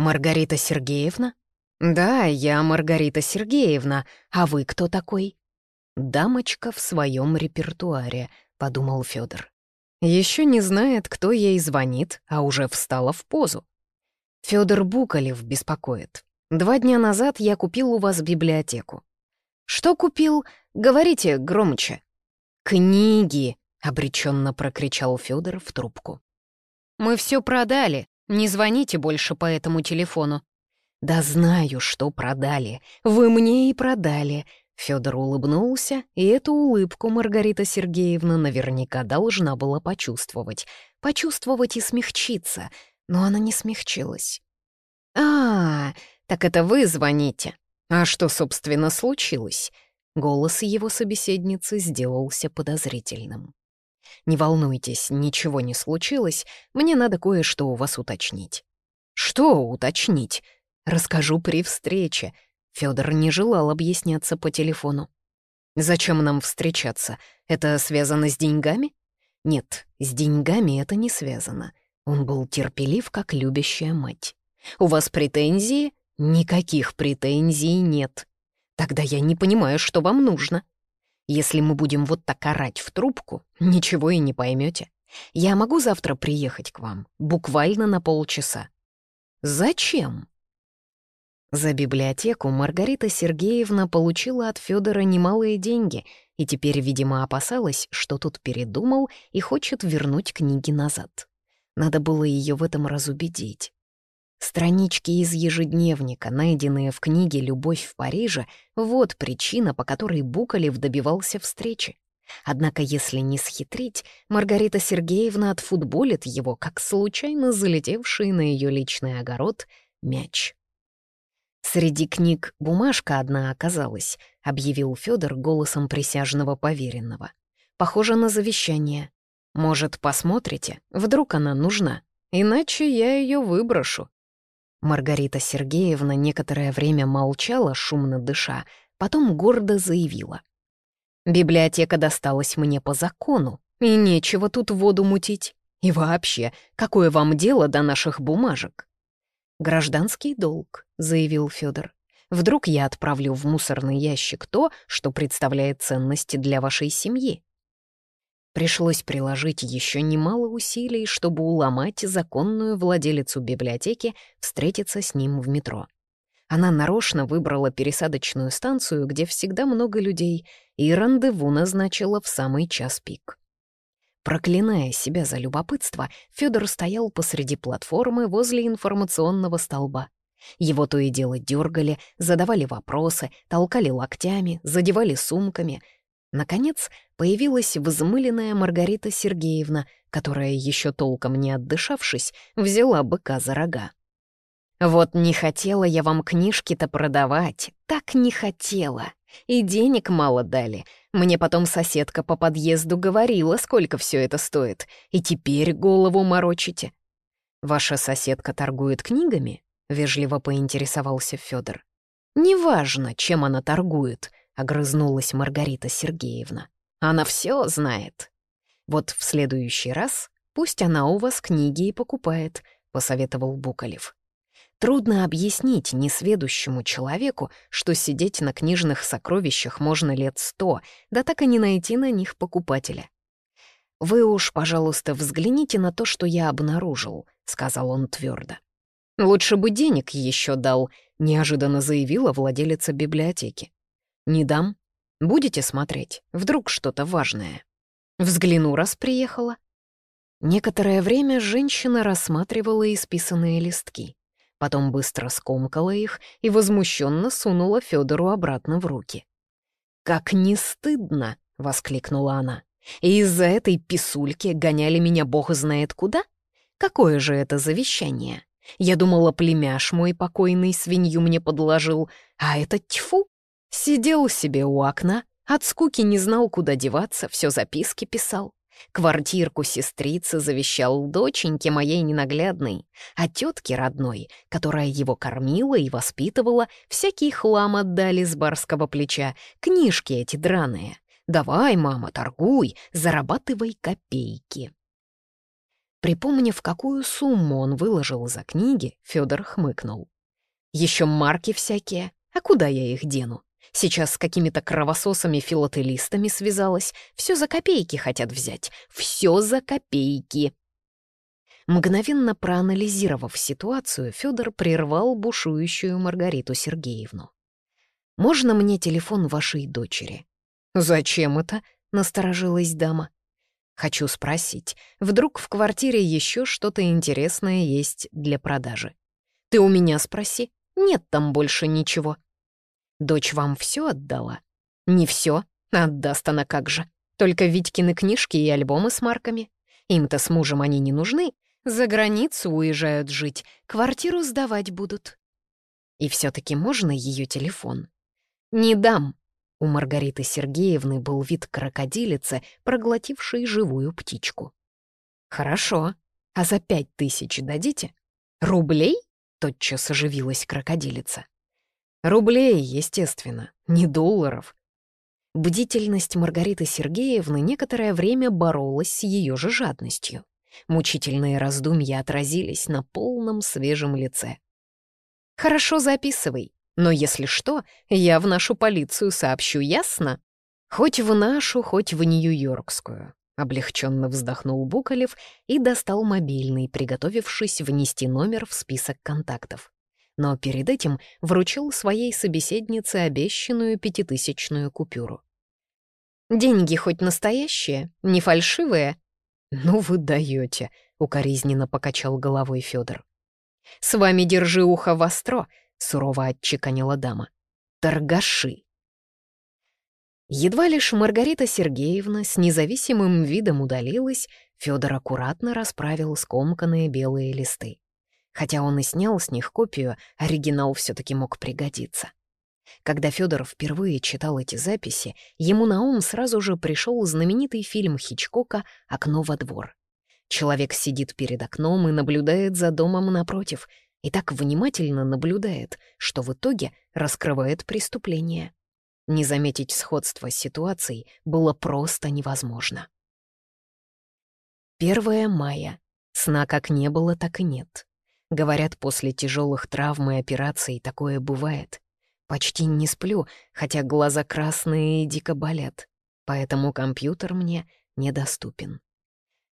«Маргарита Сергеевна?» «Да, я Маргарита Сергеевна. А вы кто такой?» «Дамочка в своем репертуаре», — подумал Федор. Еще не знает, кто ей звонит, а уже встала в позу. Федор Букалев беспокоит. Два дня назад я купил у вас библиотеку. Что купил? Говорите громче. Книги, обреченно прокричал Федор в трубку. Мы все продали. Не звоните больше по этому телефону. Да знаю, что продали. Вы мне и продали. Федор улыбнулся, и эту улыбку Маргарита Сергеевна наверняка должна была почувствовать. Почувствовать и смягчиться, но она не смягчилась. «А, так это вы звоните. А что, собственно, случилось?» Голос его собеседницы сделался подозрительным. «Не волнуйтесь, ничего не случилось. Мне надо кое-что у вас уточнить». «Что уточнить?» «Расскажу при встрече», Федор не желал объясняться по телефону. «Зачем нам встречаться? Это связано с деньгами?» «Нет, с деньгами это не связано. Он был терпелив, как любящая мать. У вас претензии? Никаких претензий нет. Тогда я не понимаю, что вам нужно. Если мы будем вот так орать в трубку, ничего и не поймете. Я могу завтра приехать к вам, буквально на полчаса. Зачем? За библиотеку Маргарита Сергеевна получила от Федора немалые деньги и теперь, видимо, опасалась, что тут передумал и хочет вернуть книги назад. Надо было ее в этом разубедить. Странички из ежедневника, найденные в книге «Любовь в Париже», вот причина, по которой Букалев добивался встречи. Однако, если не схитрить, Маргарита Сергеевна отфутболит его, как случайно залетевший на ее личный огород мяч. «Среди книг бумажка одна оказалась», — объявил Федор голосом присяжного поверенного. «Похоже на завещание. Может, посмотрите? Вдруг она нужна? Иначе я ее выброшу». Маргарита Сергеевна некоторое время молчала, шумно дыша, потом гордо заявила. «Библиотека досталась мне по закону, и нечего тут воду мутить. И вообще, какое вам дело до наших бумажек?» «Гражданский долг», — заявил Федор. «Вдруг я отправлю в мусорный ящик то, что представляет ценности для вашей семьи?» Пришлось приложить еще немало усилий, чтобы уломать законную владелицу библиотеки встретиться с ним в метро. Она нарочно выбрала пересадочную станцию, где всегда много людей, и рандеву назначила в самый час пик. Проклиная себя за любопытство, Федор стоял посреди платформы возле информационного столба. Его то и дело дергали, задавали вопросы, толкали локтями, задевали сумками. Наконец появилась взмыленная Маргарита Сергеевна, которая, еще толком не отдышавшись, взяла быка за рога. «Вот не хотела я вам книжки-то продавать, так не хотела. И денег мало дали, мне потом соседка по подъезду говорила, сколько все это стоит, и теперь голову морочите. Ваша соседка торгует книгами? Вежливо поинтересовался Федор. Неважно, чем она торгует, огрызнулась Маргарита Сергеевна. Она все знает. Вот в следующий раз пусть она у вас книги и покупает, посоветовал Букалев. Трудно объяснить несведущему человеку, что сидеть на книжных сокровищах можно лет сто, да так и не найти на них покупателя. «Вы уж, пожалуйста, взгляните на то, что я обнаружил», — сказал он твердо. «Лучше бы денег еще дал», — неожиданно заявила владелица библиотеки. «Не дам. Будете смотреть? Вдруг что-то важное». «Взгляну, раз приехала». Некоторое время женщина рассматривала исписанные листки потом быстро скомкала их и возмущенно сунула Федору обратно в руки. «Как не стыдно!» — воскликнула она. «И из-за этой писульки гоняли меня бог знает куда? Какое же это завещание? Я думала, племяш мой покойный свинью мне подложил, а это тьфу! Сидел себе у окна, от скуки не знал, куда деваться, все записки писал. Квартирку сестрицы завещал доченьке моей ненаглядной, а тетке родной, которая его кормила и воспитывала, всякий хлам отдали с барского плеча, книжки эти драные. Давай, мама, торгуй, зарабатывай копейки. Припомнив, какую сумму он выложил за книги, Федор хмыкнул. Еще марки всякие, а куда я их дену? Сейчас с какими-то кровососами-филателистами связалась. Все за копейки хотят взять. Все за копейки. Мгновенно проанализировав ситуацию, Федор прервал бушующую Маргариту Сергеевну. «Можно мне телефон вашей дочери?» «Зачем это?» — насторожилась дама. «Хочу спросить, вдруг в квартире еще что-то интересное есть для продажи?» «Ты у меня спроси, нет там больше ничего». «Дочь вам все отдала?» «Не все, отдаст она как же. Только Витькины книжки и альбомы с марками. Им-то с мужем они не нужны, за границу уезжают жить, квартиру сдавать будут». «И все таки можно ее телефон?» «Не дам», у Маргариты Сергеевны был вид крокодилицы, проглотившей живую птичку. «Хорошо. А за пять тысяч дадите?» «Рублей?» — тотчас оживилась крокодилица. «Рублей, естественно, не долларов». Бдительность Маргариты Сергеевны некоторое время боролась с ее же жадностью. Мучительные раздумья отразились на полном свежем лице. «Хорошо, записывай. Но если что, я в нашу полицию сообщу, ясно? Хоть в нашу, хоть в Нью-Йоркскую. Облегченно вздохнул Буколев и достал мобильный, приготовившись внести номер в список контактов. Но перед этим вручил своей собеседнице обещанную пятитысячную купюру. «Деньги хоть настоящие, не фальшивые?» «Ну вы даете», — укоризненно покачал головой Федор. «С вами держи ухо востро», — сурово отчеканила дама. «Торгаши!» Едва лишь Маргарита Сергеевна с независимым видом удалилась, Фёдор аккуратно расправил скомканные белые листы. Хотя он и снял с них копию, оригинал все таки мог пригодиться. Когда Фёдор впервые читал эти записи, ему на ум сразу же пришел знаменитый фильм Хичкока «Окно во двор». Человек сидит перед окном и наблюдает за домом напротив, и так внимательно наблюдает, что в итоге раскрывает преступление. Не заметить сходство с ситуацией было просто невозможно. 1 мая. Сна как не было, так и нет. Говорят, после тяжелых травм и операций такое бывает. Почти не сплю, хотя глаза красные и дико болят. Поэтому компьютер мне недоступен.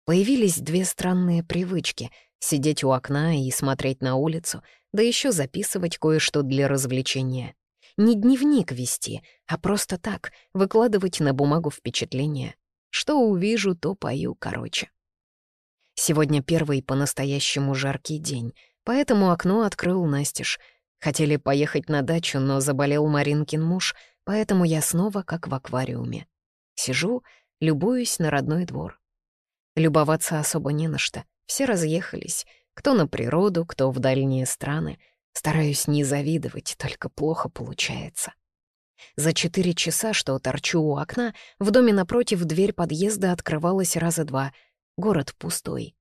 Появились две странные привычки — сидеть у окна и смотреть на улицу, да еще записывать кое-что для развлечения. Не дневник вести, а просто так, выкладывать на бумагу впечатления. Что увижу, то пою, короче. Сегодня первый по-настоящему жаркий день, поэтому окно открыл Настеж. Хотели поехать на дачу, но заболел Маринкин муж, поэтому я снова как в аквариуме. Сижу, любуюсь на родной двор. Любоваться особо не на что. Все разъехались, кто на природу, кто в дальние страны. Стараюсь не завидовать, только плохо получается. За четыре часа, что торчу у окна, в доме напротив дверь подъезда открывалась раза два. Город пустой.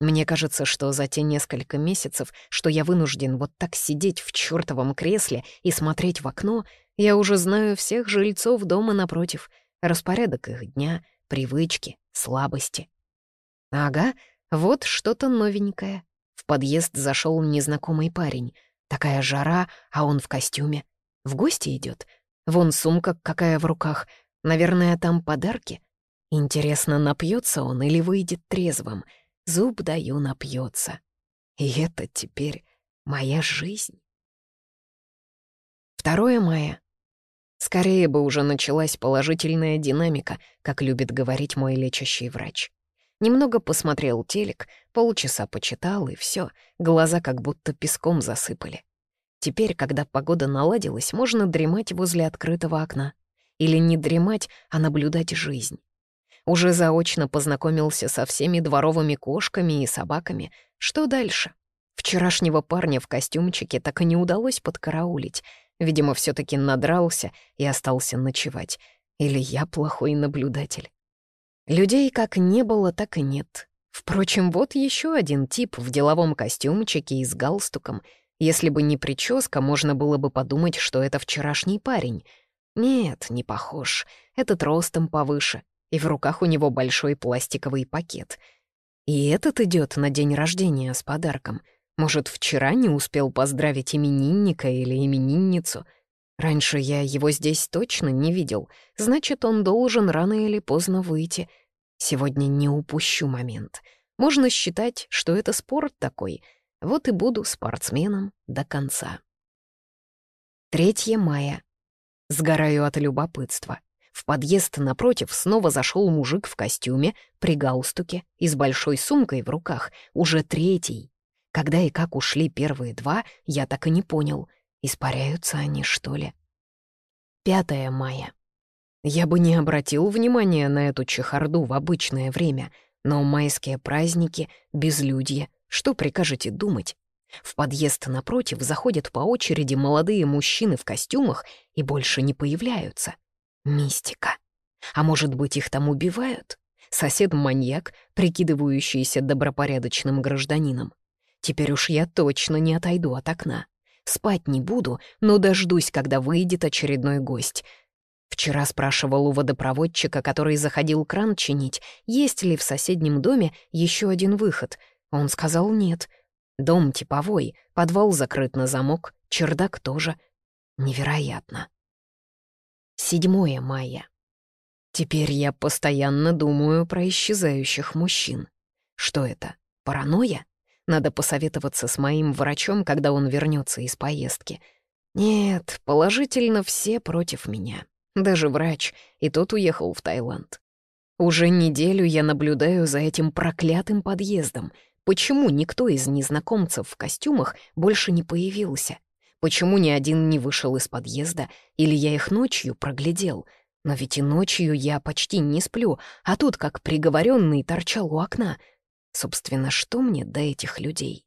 Мне кажется, что за те несколько месяцев, что я вынужден вот так сидеть в чёртовом кресле и смотреть в окно, я уже знаю всех жильцов дома напротив, распорядок их дня, привычки, слабости. Ага, вот что-то новенькое. В подъезд зашел незнакомый парень. Такая жара, а он в костюме. В гости идет. Вон сумка какая в руках. Наверное, там подарки. Интересно, напьется он или выйдет трезвым? Зуб даю, напьется. И это теперь моя жизнь. 2 мая. Скорее бы уже началась положительная динамика, как любит говорить мой лечащий врач. Немного посмотрел телек, полчаса почитал, и все, глаза как будто песком засыпали. Теперь, когда погода наладилась, можно дремать возле открытого окна. Или не дремать, а наблюдать жизнь. Уже заочно познакомился со всеми дворовыми кошками и собаками. Что дальше? Вчерашнего парня в костюмчике так и не удалось подкараулить. Видимо, все таки надрался и остался ночевать. Или я плохой наблюдатель. Людей как не было, так и нет. Впрочем, вот еще один тип в деловом костюмчике и с галстуком. Если бы не прическа, можно было бы подумать, что это вчерашний парень. Нет, не похож. Этот ростом повыше, и в руках у него большой пластиковый пакет. И этот идет на день рождения с подарком. Может, вчера не успел поздравить именинника или именинницу. Раньше я его здесь точно не видел. Значит, он должен рано или поздно выйти. Сегодня не упущу момент. Можно считать, что это спорт такой. Вот и буду спортсменом до конца. 3 мая. Сгораю от любопытства. В подъезд напротив снова зашел мужик в костюме, при галстуке и с большой сумкой в руках, уже третий. Когда и как ушли первые два, я так и не понял. Испаряются они, что ли? 5 мая. Я бы не обратил внимания на эту чехарду в обычное время, но майские праздники, безлюдье, что прикажете думать? В подъезд напротив заходят по очереди молодые мужчины в костюмах и больше не появляются. Мистика. А может быть, их там убивают? Сосед-маньяк, прикидывающийся добропорядочным гражданином. Теперь уж я точно не отойду от окна. Спать не буду, но дождусь, когда выйдет очередной гость. Вчера спрашивал у водопроводчика, который заходил кран чинить, есть ли в соседнем доме еще один выход. Он сказал нет — Дом типовой, подвал закрыт на замок, чердак тоже. Невероятно. 7 мая. Теперь я постоянно думаю про исчезающих мужчин. Что это, паранойя? Надо посоветоваться с моим врачом, когда он вернется из поездки. Нет, положительно все против меня. Даже врач, и тот уехал в Таиланд. Уже неделю я наблюдаю за этим проклятым подъездом — Почему никто из незнакомцев в костюмах больше не появился? Почему ни один не вышел из подъезда? Или я их ночью проглядел? Но ведь и ночью я почти не сплю, а тут, как приговоренный, торчал у окна. Собственно, что мне до этих людей?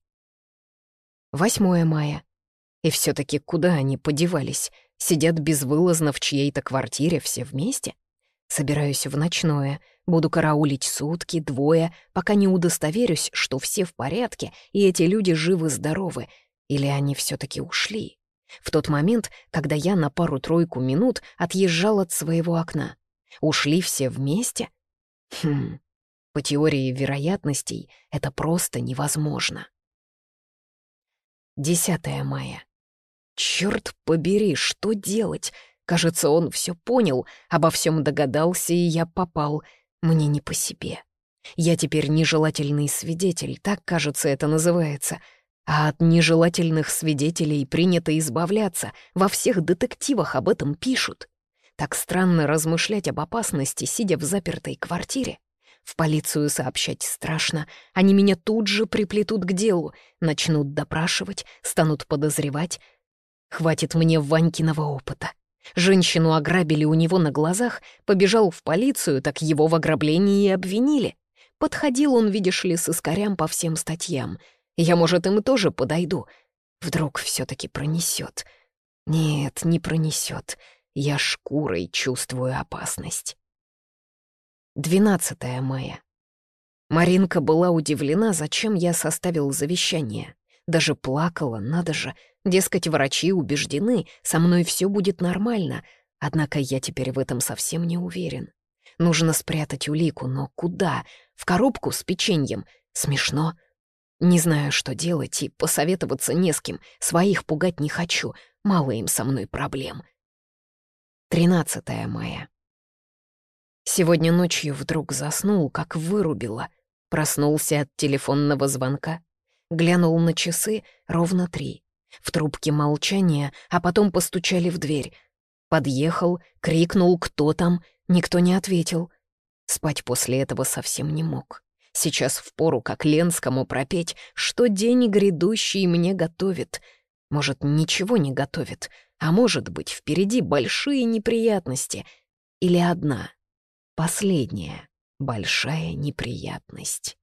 8 мая. И все таки куда они подевались? Сидят безвылазно в чьей-то квартире все вместе? Собираюсь в ночное, буду караулить сутки, двое, пока не удостоверюсь, что все в порядке и эти люди живы-здоровы, или они все таки ушли. В тот момент, когда я на пару-тройку минут отъезжал от своего окна. Ушли все вместе? Хм, по теории вероятностей это просто невозможно. 10 мая. Черт побери, что делать? Кажется, он все понял, обо всем догадался, и я попал. Мне не по себе. Я теперь нежелательный свидетель, так, кажется, это называется. А от нежелательных свидетелей принято избавляться. Во всех детективах об этом пишут. Так странно размышлять об опасности, сидя в запертой квартире. В полицию сообщать страшно. Они меня тут же приплетут к делу, начнут допрашивать, станут подозревать. Хватит мне Ванькиного опыта. Женщину ограбили у него на глазах, побежал в полицию, так его в ограблении и обвинили. Подходил он, видишь ли, с искорям по всем статьям. Я, может, им тоже подойду. Вдруг все таки пронесет. Нет, не пронесет. Я шкурой чувствую опасность. 12 мая. Маринка была удивлена, зачем я составил завещание. Даже плакала, надо же. Дескать, врачи убеждены, со мной все будет нормально. Однако я теперь в этом совсем не уверен. Нужно спрятать улику, но куда? В коробку с печеньем? Смешно. Не знаю, что делать, и посоветоваться не с кем. Своих пугать не хочу. Мало им со мной проблем. 13 мая. Сегодня ночью вдруг заснул, как вырубило. Проснулся от телефонного звонка. Глянул на часы ровно три. В трубке молчание, а потом постучали в дверь. Подъехал, крикнул «Кто там?», никто не ответил. Спать после этого совсем не мог. Сейчас впору, как Ленскому, пропеть, что день грядущий мне готовит. Может, ничего не готовит, а может быть, впереди большие неприятности. Или одна, последняя большая неприятность.